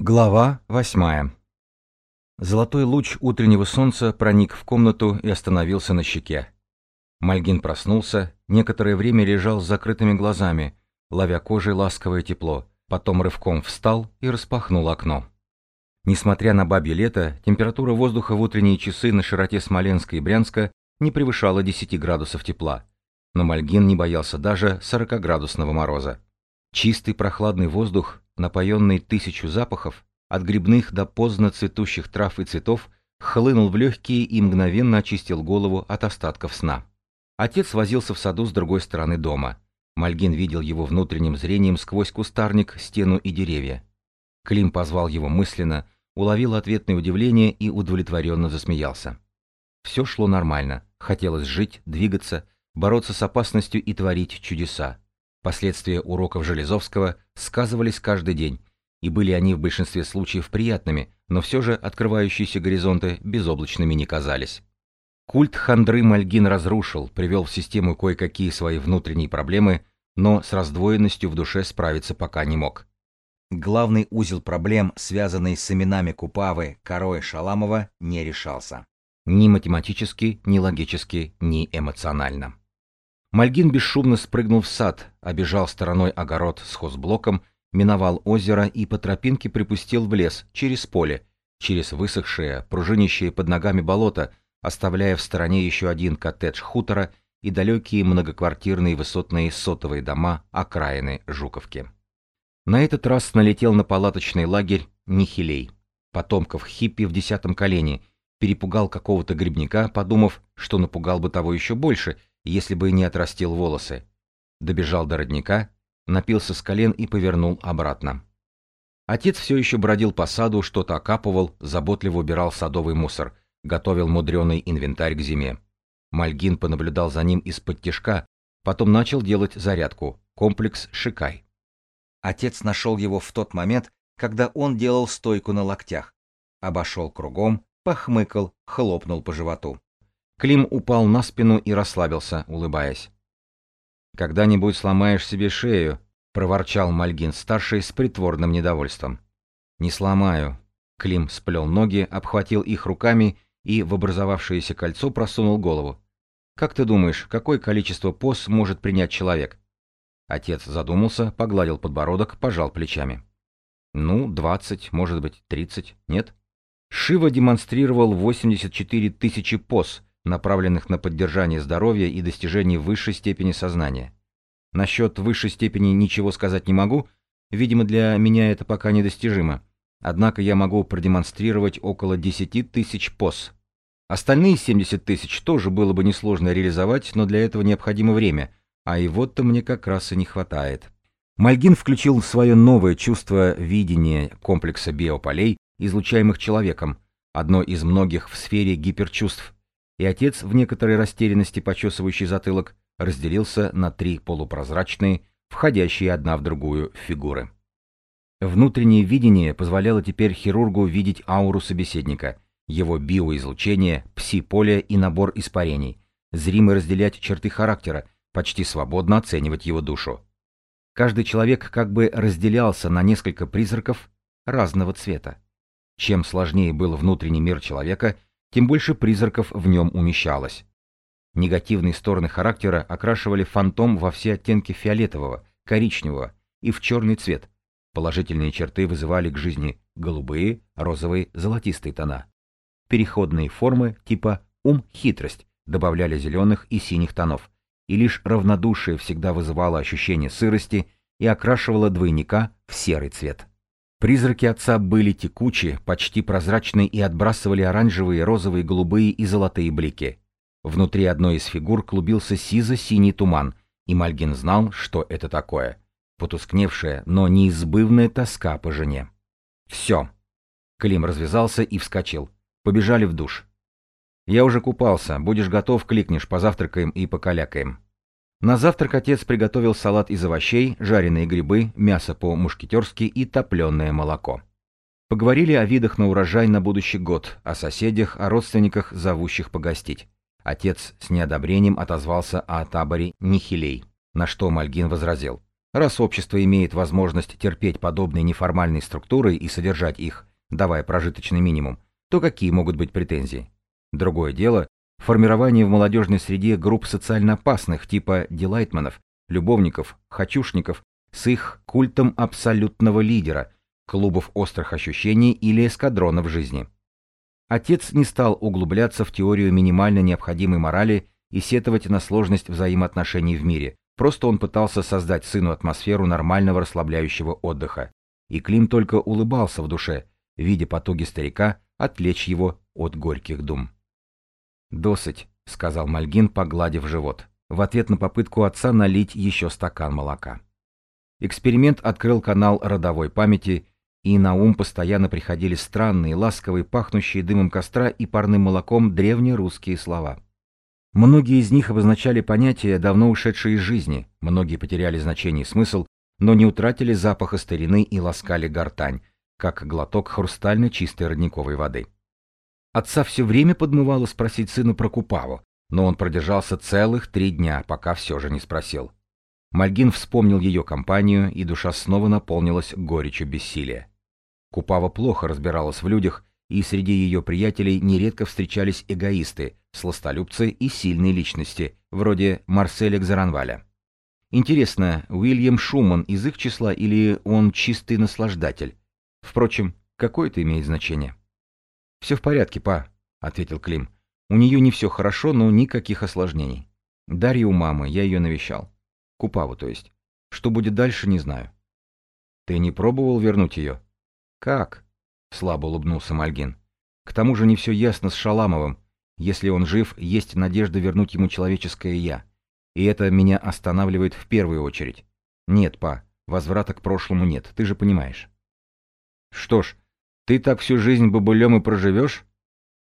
Глава восьмая. Золотой луч утреннего солнца проник в комнату и остановился на щеке. Мальгин проснулся, некоторое время лежал с закрытыми глазами, ловя кожей ласковое тепло, потом рывком встал и распахнул окно. Несмотря на бабье лето, температура воздуха в утренние часы на широте Смоленска и Брянска не превышала 10 градусов тепла, но Мальгин не боялся даже 40-градусного мороза. Чистый прохладный воздух напоенный тысячу запахов, от грибных до поздно цветущих трав и цветов, хлынул в легкие и мгновенно очистил голову от остатков сна. Отец возился в саду с другой стороны дома. Мальгин видел его внутренним зрением сквозь кустарник, стену и деревья. Клим позвал его мысленно, уловил ответное удивление и удовлетворенно засмеялся. Все шло нормально, хотелось жить, двигаться, бороться с опасностью и творить чудеса. Последствия уроков Железовского сказывались каждый день, и были они в большинстве случаев приятными, но все же открывающиеся горизонты безоблачными не казались. Культ хандры Мальгин разрушил, привел в систему кое-какие свои внутренние проблемы, но с раздвоенностью в душе справиться пока не мог. Главный узел проблем, связанный с именами Купавы, Коро и Шаламова, не решался. Ни математически, ни логически, ни эмоционально. Мальгин бесшумно спрыгнул в сад, обежал стороной огород с хозблоком, миновал озеро и по тропинке припустил в лес, через поле, через высохшее, пружинящее под ногами болото, оставляя в стороне еще один коттедж хутора и далекие многоквартирные высотные сотовые дома окраины Жуковки. На этот раз налетел на палаточный лагерь Нихилей, потомков хиппи в десятом колене, перепугал какого-то грибника, подумав, что напугал бы того еще больше – если бы не отрастил волосы. Добежал до родника, напился с колен и повернул обратно. Отец все еще бродил по саду, что-то окапывал, заботливо убирал садовый мусор, готовил мудреный инвентарь к зиме. Мальгин понаблюдал за ним из-под тишка, потом начал делать зарядку, комплекс «Шикай». Отец нашел его в тот момент, когда он делал стойку на локтях. Обошел кругом, похмыкал, хлопнул по животу. Клим упал на спину и расслабился, улыбаясь. «Когда-нибудь сломаешь себе шею», — проворчал Мальгин-старший с притворным недовольством. «Не сломаю». Клим сплел ноги, обхватил их руками и в образовавшееся кольцо просунул голову. «Как ты думаешь, какое количество поз может принять человек?» Отец задумался, погладил подбородок, пожал плечами. «Ну, двадцать, может быть, тридцать, нет?» Шива демонстрировал 84 тысячи поз, направленных на поддержание здоровья и достижение высшей степени сознания. Насчет высшей степени ничего сказать не могу, видимо, для меня это пока недостижимо. Однако я могу продемонстрировать около 10 тысяч поз. Остальные 70 тысяч тоже было бы несложно реализовать, но для этого необходимо время, а его-то мне как раз и не хватает. Мальгин включил свое новое чувство видения комплекса биополей, излучаемых человеком, одно из многих в сфере гиперчувств, и отец, в некоторой растерянности почесывающий затылок, разделился на три полупрозрачные, входящие одна в другую фигуры. Внутреннее видение позволяло теперь хирургу видеть ауру собеседника, его биоизлучение, пси-поле и набор испарений, зримо разделять черты характера, почти свободно оценивать его душу. Каждый человек как бы разделялся на несколько призраков разного цвета. Чем сложнее был внутренний мир человека – тем больше призраков в нем умещалось. Негативные стороны характера окрашивали фантом во все оттенки фиолетового, коричневого и в черный цвет. Положительные черты вызывали к жизни голубые, розовые, золотистые тона. Переходные формы типа ум-хитрость добавляли зеленых и синих тонов, и лишь равнодушие всегда вызывало ощущение сырости и окрашивало двойника в серый цвет. Призраки отца были текучи, почти прозрачны и отбрасывали оранжевые, розовые, голубые и золотые блики. Внутри одной из фигур клубился сизо-синий туман, и Мальгин знал, что это такое. Потускневшая, но неизбывная тоска по жене. «Все!» Клим развязался и вскочил. Побежали в душ. «Я уже купался. Будешь готов, кликнешь, позавтракаем и покалякаем». На завтрак отец приготовил салат из овощей, жареные грибы, мясо по-мушкетерски и топленое молоко. Поговорили о видах на урожай на будущий год, о соседях, о родственниках, зовущих погостить. Отец с неодобрением отозвался о таборе Нихилей, на что Мальгин возразил. Раз общество имеет возможность терпеть подобные неформальные структуры и содержать их, давая прожиточный минимум, то какие могут быть претензии? Другое дело – формирование в молодежной среде групп социально опасных типа дилайтманов, любовников, хочушников с их культом абсолютного лидера, клубов острых ощущений или эскадронов жизни. Отец не стал углубляться в теорию минимально необходимой морали и сетовать на сложность взаимоотношений в мире, просто он пытался создать сыну атмосферу нормального расслабляющего отдыха. И Клим только улыбался в душе, видя потуги старика отвлечь его от горьких дум. «Досыть», — сказал Мальгин, погладив живот, в ответ на попытку отца налить еще стакан молока. Эксперимент открыл канал родовой памяти, и на ум постоянно приходили странные, ласковые, пахнущие дымом костра и парным молоком древнерусские слова. Многие из них обозначали понятия, давно ушедшие из жизни, многие потеряли значение и смысл, но не утратили запаха старины и ласкали гортань, как глоток хрустально чистой родниковой воды. Отца все время подмывало спросить сына про Купаву, но он продержался целых три дня, пока все же не спросил. Мальгин вспомнил ее компанию, и душа снова наполнилась горечью бессилия. Купава плохо разбиралась в людях, и среди ее приятелей нередко встречались эгоисты, сластолюбцы и сильные личности, вроде Марселя Гзаранваля. Интересно, Уильям Шуман из их числа или он чистый наслаждатель? Впрочем, какое это имеет значение? «Все в порядке, па», — ответил Клим. «У нее не все хорошо, но никаких осложнений. Дарья у мамы, я ее навещал. Купаву, то есть. Что будет дальше, не знаю». «Ты не пробовал вернуть ее?» «Как?» — слабо улыбнулся Мальгин. «К тому же не все ясно с Шаламовым. Если он жив, есть надежда вернуть ему человеческое «я». И это меня останавливает в первую очередь. Нет, па, возврата к прошлому нет, ты же понимаешь. Что ж, ты так всю жизнь бабулем и проживешь?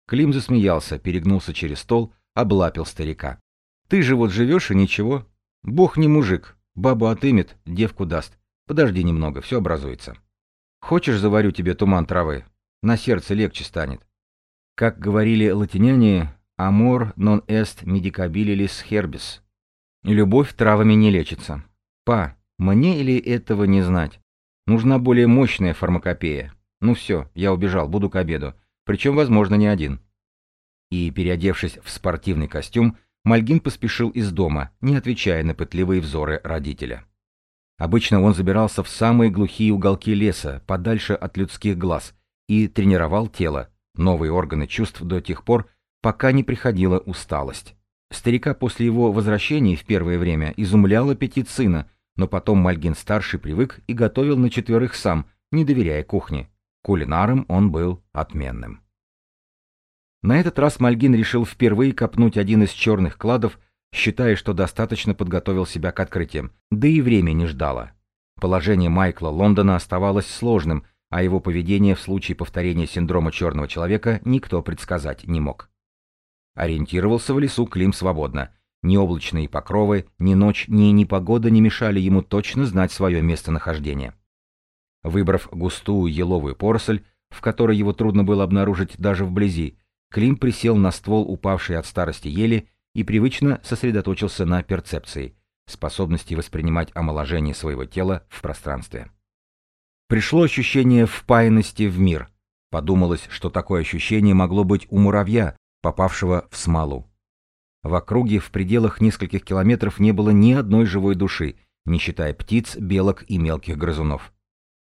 Клим засмеялся, перегнулся через стол, облапил старика. Ты же вот живешь и ничего. Бог не мужик, бабу отымет, девку даст. Подожди немного, все образуется. Хочешь, заварю тебе туман травы? На сердце легче станет. Как говорили латиняне, «amor non est medicabilis herbis». Любовь травами не лечится. Па, мне или этого не знать? Нужна более мощная фармакопея. Ну все, я убежал, буду к обеду. Причем, возможно, не один. И, переодевшись в спортивный костюм, Мальгин поспешил из дома, не отвечая на пытливые взоры родителя. Обычно он забирался в самые глухие уголки леса, подальше от людских глаз, и тренировал тело, новые органы чувств до тех пор, пока не приходила усталость. Старика после его возвращения в первое время изумлял аппетит сына, но потом Мальгин-старший привык и готовил на четверых сам, не доверяя кухне. Кулинаром он был отменным. На этот раз Мальгин решил впервые копнуть один из черных кладов, считая, что достаточно подготовил себя к открытиям, да и время не ждало. Положение Майкла Лондона оставалось сложным, а его поведение в случае повторения синдрома черного человека никто предсказать не мог. Ориентировался в лесу Клим свободно. Ни облачные покровы, ни ночь, ни непогода не мешали ему точно знать свое местонахождение. Выбрав густую еловую поросль, в которой его трудно было обнаружить даже вблизи, Клим присел на ствол упавшей от старости ели и привычно сосредоточился на перцепции, способности воспринимать омоложение своего тела в пространстве. Пришло ощущение впаянности в мир. Подумалось, что такое ощущение могло быть у муравья, попавшего в смолу. В округе в пределах нескольких километров не было ни одной живой души, не считая птиц, белок и мелких грызунов.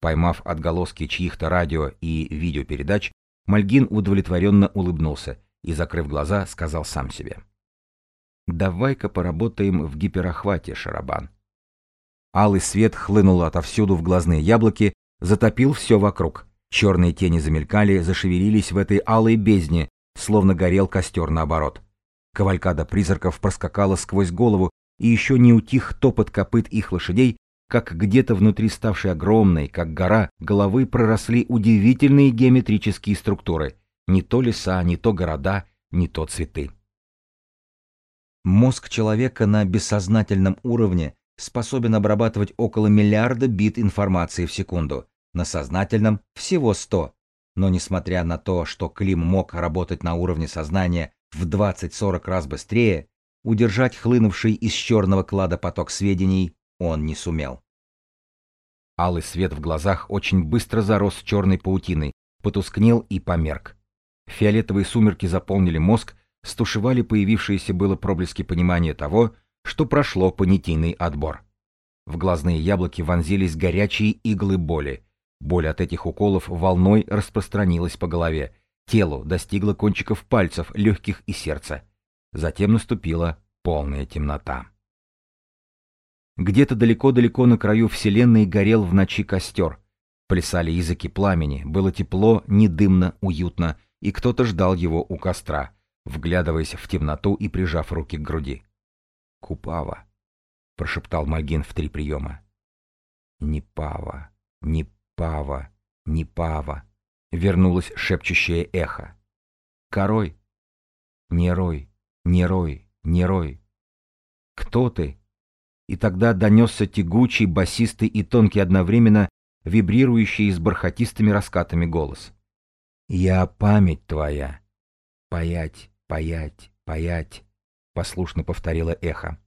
Поймав отголоски чьих-то радио и видеопередач, Мальгин удовлетворенно улыбнулся и, закрыв глаза, сказал сам себе. «Давай-ка поработаем в гиперохвате, Шарабан». Алый свет хлынул отовсюду в глазные яблоки, затопил все вокруг. Черные тени замелькали, зашевелились в этой алой бездне, словно горел костер наоборот. Кавалькада призраков проскакала сквозь голову, и еще не утих топот копыт их лошадей, как где-то внутри ставшей огромной, как гора, головы проросли удивительные геометрические структуры. Не то леса, не то города, не то цветы. Мозг человека на бессознательном уровне способен обрабатывать около миллиарда бит информации в секунду на сознательном всего 100. Но несмотря на то, что Клим мог работать на уровне сознания в 20-40 раз быстрее, удержать хлынувший из черного клада поток сведений он не сумел. Алый свет в глазах очень быстро зарос черной паутиной, потускнел и померк. Фиолетовые сумерки заполнили мозг, стушевали появившиеся было проблески понимания того, что прошло понятийный отбор. В глазные яблоки вонзились горячие иглы боли. Боль от этих уколов волной распространилась по голове, телу достигла кончиков пальцев, легких и сердца. Затем наступила полная темнота. Где-то далеко-далеко на краю Вселенной горел в ночи костер. Плясали языки пламени, было тепло, не дымно, уютно, и кто-то ждал его у костра, вглядываясь в темноту и прижав руки к груди. «Купава», — прошептал Мальгин в три приема. «Не пава, не пава, не пава», — вернулось шепчущее эхо. «Корой, не рой, не рой, не рой. Кто ты?» И тогда донесся тягучий, басистый и тонкий одновременно, вибрирующий с бархатистыми раскатами голос. «Я память твоя. Паять, паять, паять», — послушно повторило эхо.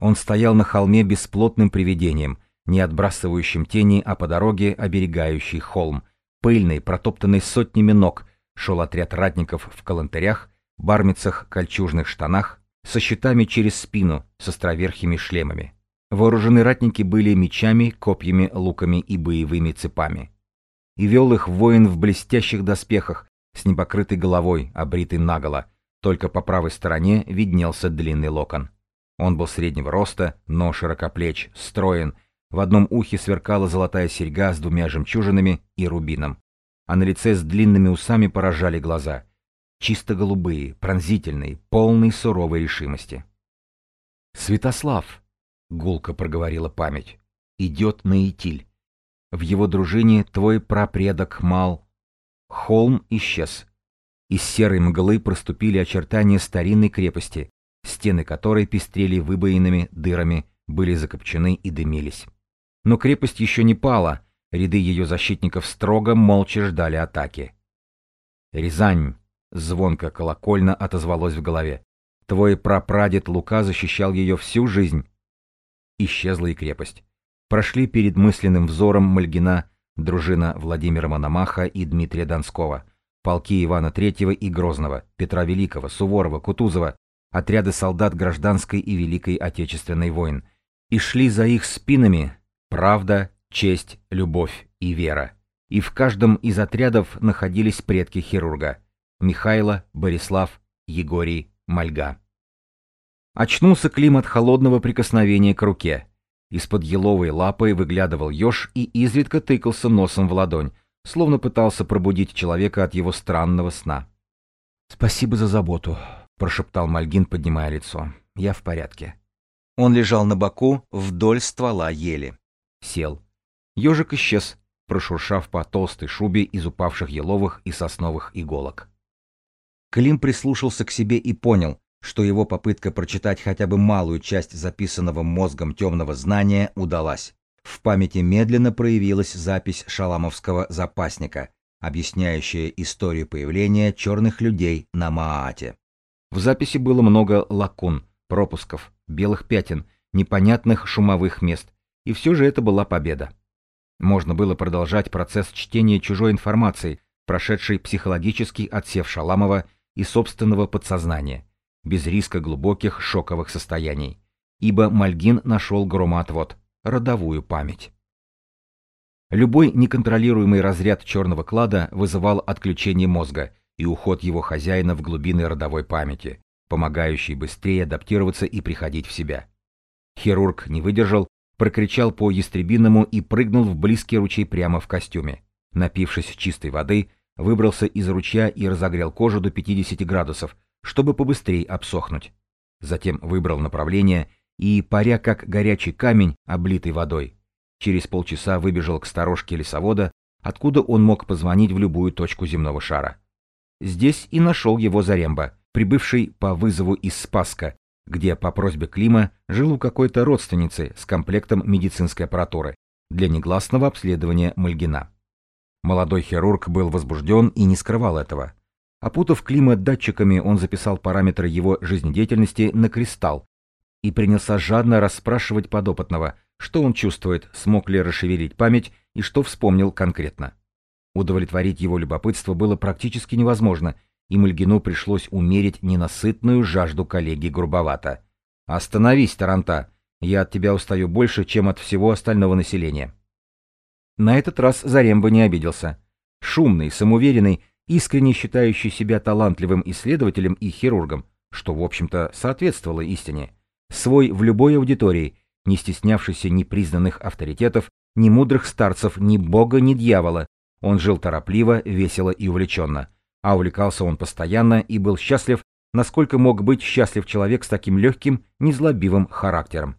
Он стоял на холме бесплотным привидением, не отбрасывающим тени, а по дороге оберегающий холм. Пыльный, протоптанный сотнями ног, шел отряд ратников в калантерях, бармицах, кольчужных штанах, со щитами через спину, с островерхими шлемами. Вооружены ратники были мечами, копьями, луками и боевыми цепами. И вел их воин в блестящих доспехах, с непокрытой головой, обритый наголо, только по правой стороне виднелся длинный локон. Он был среднего роста, но широкоплеч, строен, в одном ухе сверкала золотая серьга с двумя жемчужинами и рубином, а на лице с длинными усами поражали глаза — чисто голубые, пронзительные, полные суровой решимости. «Святослав!» — гулко проговорила память. «Идет на Итиль. В его дружине твой прапредок Мал. Холм исчез. Из серой мглы проступили очертания старинной крепости, стены которой пестрели выбоинами, дырами, были закопчены и дымились. Но крепость еще не пала, ряды ее защитников строго, молча ждали атаки. Рязань, Звонко колокольно отозвалось в голове. Твой прапрадед Лука защищал ее всю жизнь. Исчезла и крепость. Прошли перед мысленным взором Мальгина, дружина Владимира Мономаха и Дмитрия Донского, полки Ивана Третьего и Грозного, Петра Великого, Суворова, Кутузова, отряды солдат гражданской и Великой Отечественной войн. И шли за их спинами правда, честь, любовь и вера. И в каждом из отрядов находились предки хирурга – Михайло, Борислав, Егорий, Мальга. Очнулся Клим от холодного прикосновения к руке. Из-под еловой лапы выглядывал еж и изредка тыкался носом в ладонь, словно пытался пробудить человека от его странного сна. «Спасибо за заботу», — прошептал Мальгин, поднимая лицо. «Я в порядке». Он лежал на боку вдоль ствола ели. Сел. Ежик исчез, прошуршав по толстой шубе из упавших еловых и сосновых иголок. Клим прислушался к себе и понял, что его попытка прочитать хотя бы малую часть записанного мозгом темного знания удалась. В памяти медленно проявилась запись шаламовского запасника, объясняющая историю появления черных людей на Маате. В записи было много лакун, пропусков, белых пятен, непонятных шумовых мест, и все же это была победа. Можно было продолжать процесс чтения чужой информации, прошедшей психологический отсев Шаламова и собственного подсознания, без риска глубоких шоковых состояний, ибо Мальгин нашел громоотвод, родовую память. Любой неконтролируемый разряд черного клада вызывал отключение мозга и уход его хозяина в глубины родовой памяти, помогающий быстрее адаптироваться и приходить в себя. Хирург не выдержал, прокричал по ястребиному и прыгнул в близкий ручей прямо в костюме. Напившись чистой воды, Выбрался из ручья и разогрел кожу до 50 градусов, чтобы побыстрее обсохнуть. Затем выбрал направление и, паря как горячий камень, облитый водой, через полчаса выбежал к сторожке лесовода, откуда он мог позвонить в любую точку земного шара. Здесь и нашел его Заремба, прибывший по вызову из Спаска, где по просьбе Клима жил у какой-то родственницы с комплектом медицинской аппаратуры для негласного обследования Мальгина. Молодой хирург был возбужден и не скрывал этого. Опутав климат датчиками, он записал параметры его жизнедеятельности на кристалл и принялся жадно расспрашивать подопытного, что он чувствует, смог ли расшевелить память и что вспомнил конкретно. Удовлетворить его любопытство было практически невозможно, и Мальгину пришлось умерить ненасытную жажду коллеги грубовато. «Остановись, Таранта! Я от тебя устаю больше, чем от всего остального населения». На этот раз Заремба не обиделся. Шумный, самоуверенный, искренне считающий себя талантливым исследователем и хирургом, что, в общем-то, соответствовало истине. Свой в любой аудитории, не стеснявшийся ни признанных авторитетов, ни мудрых старцев, ни бога, ни дьявола. Он жил торопливо, весело и увлеченно. А увлекался он постоянно и был счастлив, насколько мог быть счастлив человек с таким легким, незлобивым характером.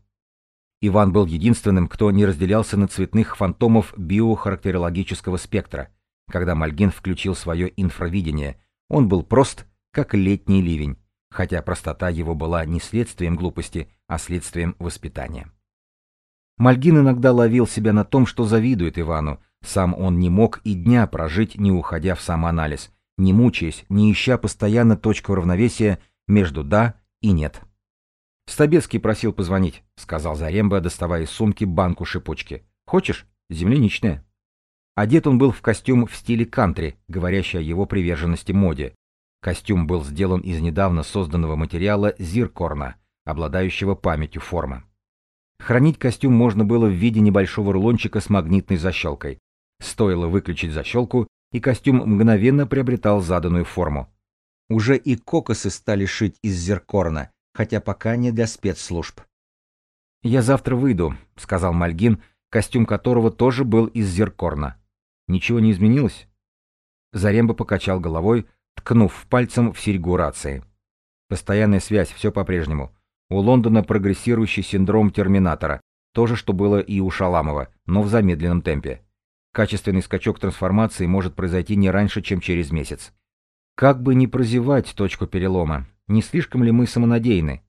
Иван был единственным, кто не разделялся на цветных фантомов биохарактерологического спектра. Когда Мальгин включил свое инфравидение, он был прост, как летний ливень, хотя простота его была не следствием глупости, а следствием воспитания. Мальгин иногда ловил себя на том, что завидует Ивану, сам он не мог и дня прожить, не уходя в самоанализ, не мучаясь, не ища постоянно точку равновесия между «да» и «нет». «Стабецкий просил позвонить», — сказал Заремба, доставая из сумки банку шипучки. «Хочешь? Земляничная». Одет он был в костюм в стиле кантри, говорящий о его приверженности моде. Костюм был сделан из недавно созданного материала зиркорна, обладающего памятью формы. Хранить костюм можно было в виде небольшого рулончика с магнитной защелкой. Стоило выключить защелку, и костюм мгновенно приобретал заданную форму. Уже и кокосы стали шить из зеркорна, хотя пока не для спецслужб. «Я завтра выйду», — сказал Мальгин, костюм которого тоже был из зеркорна. «Ничего не изменилось?» Заремба покачал головой, ткнув пальцем в серьгу рации. «Постоянная связь, все по-прежнему. У Лондона прогрессирующий синдром терминатора, то же, что было и у Шаламова, но в замедленном темпе. Качественный скачок трансформации может произойти не раньше, чем через месяц. Как бы не прозевать точку перелома, не слишком ли мы самонадеяны?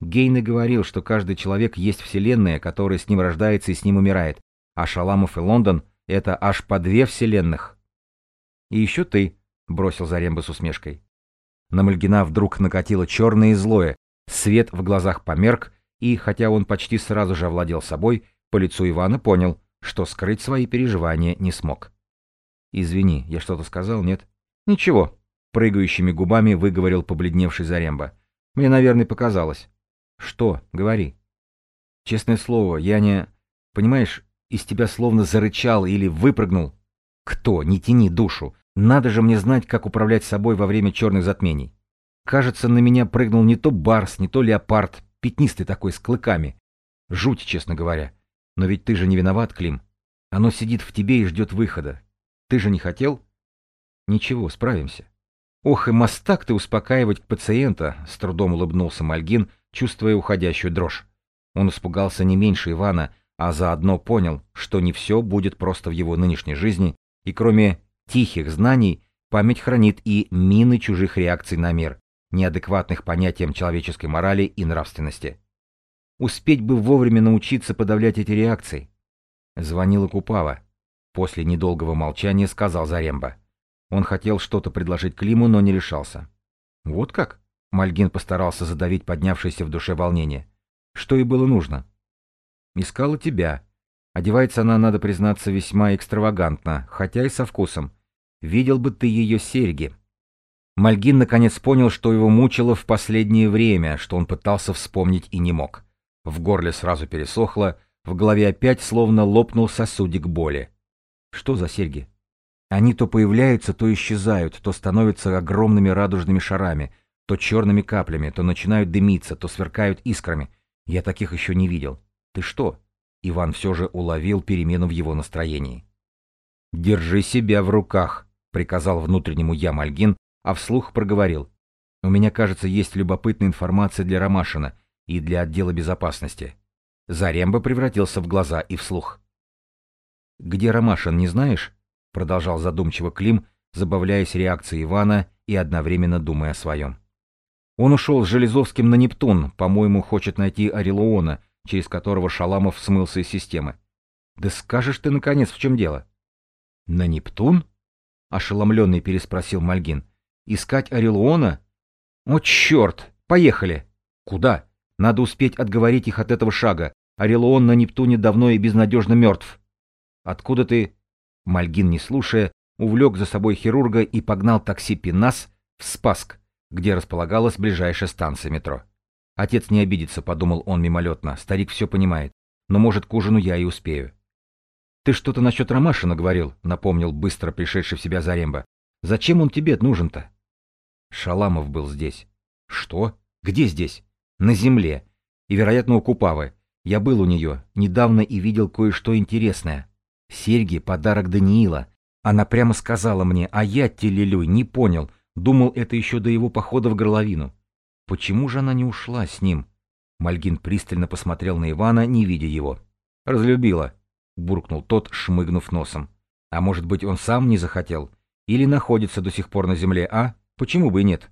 Гейне говорил, что каждый человек есть вселенная, которая с ним рождается и с ним умирает, а Шаламов и Лондон — это аж по две вселенных. «И еще ты», — бросил Заремба с усмешкой. На Мальгина вдруг накатило черное и злое, свет в глазах померк, и, хотя он почти сразу же овладел собой, по лицу Ивана понял, что скрыть свои переживания не смог. «Извини, я что-то сказал, нет?» «Ничего», Прыгающими губами выговорил побледневший Заремба. Мне, наверное, показалось. Что? Говори. Честное слово, я не... Понимаешь, из тебя словно зарычал или выпрыгнул. Кто? Не тяни душу. Надо же мне знать, как управлять собой во время черных затмений. Кажется, на меня прыгнул не то барс, не то леопард, пятнистый такой, с клыками. Жуть, честно говоря. Но ведь ты же не виноват, Клим. Оно сидит в тебе и ждет выхода. Ты же не хотел? Ничего, справимся. «Ох, и мастак ты успокаивать пациента!» — с трудом улыбнулся Мальгин, чувствуя уходящую дрожь. Он испугался не меньше Ивана, а заодно понял, что не все будет просто в его нынешней жизни, и кроме тихих знаний, память хранит и мины чужих реакций на мир, неадекватных понятиям человеческой морали и нравственности. Успеть бы вовремя научиться подавлять эти реакции. Звонила Купава. После недолгого молчания сказал Заремба. Он хотел что-то предложить Климу, но не решался. «Вот как?» — Мальгин постарался задавить поднявшееся в душе волнение. «Что ей было нужно?» «Искала тебя. Одевается она, надо признаться, весьма экстравагантно, хотя и со вкусом. Видел бы ты ее серьги». Мальгин наконец понял, что его мучило в последнее время, что он пытался вспомнить и не мог. В горле сразу пересохло, в голове опять словно лопнул сосудик боли. «Что за серьги?» Они то появляются, то исчезают, то становятся огромными радужными шарами, то черными каплями, то начинают дымиться, то сверкают искрами. Я таких еще не видел. Ты что? Иван все же уловил перемену в его настроении. «Держи себя в руках», — приказал внутреннему я Мальгин, а вслух проговорил. «У меня, кажется, есть любопытная информация для Ромашина и для отдела безопасности». Заремба превратился в глаза и вслух. «Где Ромашин, не знаешь?» Продолжал задумчиво Клим, забавляясь реакцией Ивана и одновременно думая о своем. Он ушел с Железовским на Нептун, по-моему, хочет найти Орелуона, через которого Шаламов смылся из системы. Да скажешь ты, наконец, в чем дело? На Нептун? Ошеломленный переспросил Мальгин. Искать Орелуона? О, черт! Поехали! Куда? Надо успеть отговорить их от этого шага. Орелуон на Нептуне давно и безнадежно мертв. Откуда ты...» Мальгин, не слушая, увлек за собой хирурга и погнал такси Пинас в Спаск, где располагалась ближайшая станция метро. Отец не обидится, подумал он мимолетно, старик все понимает, но может к ужину я и успею. «Ты что-то насчет Ромашина говорил», — напомнил быстро пришедший в себя Заремба. «Зачем он тебе нужен-то?» Шаламов был здесь. «Что? Где здесь?» «На земле. И, вероятно, у Купавы. Я был у нее, недавно и видел кое-что интересное. Серьги — подарок Даниила. Она прямо сказала мне, а я, телелюй, не понял, думал, это еще до его похода в горловину. Почему же она не ушла с ним?» Мальгин пристально посмотрел на Ивана, не видя его. «Разлюбила», — буркнул тот, шмыгнув носом. «А может быть, он сам не захотел? Или находится до сих пор на земле, а? Почему бы и нет?»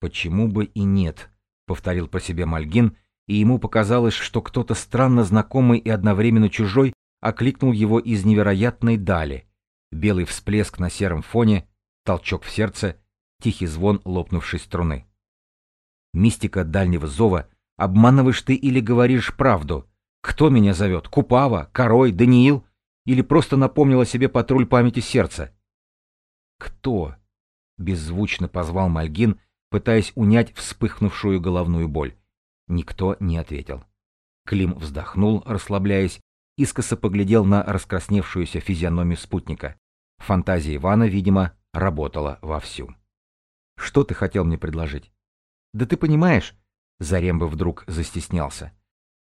«Почему бы и нет?» — повторил про себя Мальгин, и ему показалось, что кто-то странно знакомый и одновременно чужой окликнул его из невероятной дали. Белый всплеск на сером фоне, толчок в сердце, тихий звон лопнувшей струны. Мистика дальнего зова, обманываешь ты или говоришь правду? Кто меня зовет? Купава? Корой? Даниил? Или просто напомнил о себе патруль памяти сердца? Кто? Беззвучно позвал Мальгин, пытаясь унять вспыхнувшую головную боль. Никто не ответил. Клим вздохнул, расслабляясь, искоса поглядел на раскрасневшуюся физиономию спутника. Фантазия Ивана, видимо, работала вовсю. «Что ты хотел мне предложить?» «Да ты понимаешь...» Заремба вдруг застеснялся.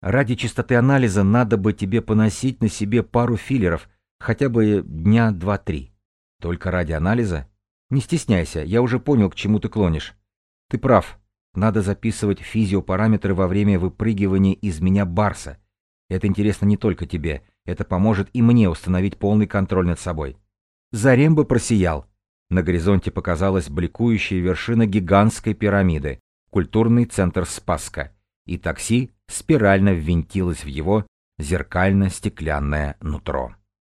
Ради чистоты анализа надо бы тебе поносить на себе пару филлеров, хотя бы дня два-три. Только ради анализа? Не стесняйся, я уже понял, к чему ты клонишь. Ты прав. Надо записывать физиопараметры во время выпрыгивания из меня Барса. Это интересно не только тебе, это поможет и мне установить полный контроль над собой. Заремба просиял. На горизонте показалась бликующая вершина гигантской пирамиды, культурный центр Спаска, и такси спирально ввинтилась в его зеркально-стеклянное нутро.